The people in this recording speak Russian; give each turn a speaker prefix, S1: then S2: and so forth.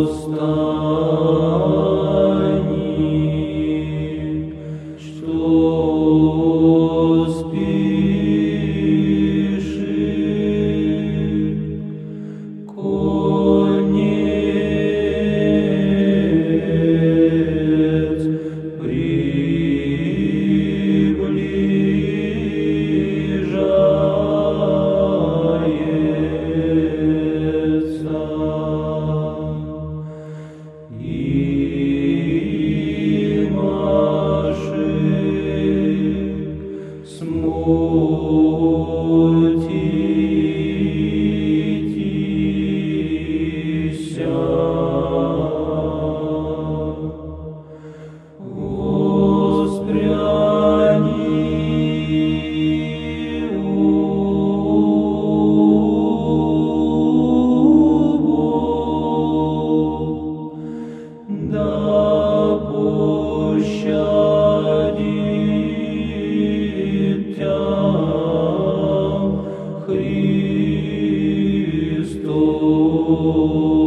S1: Oh. Христос.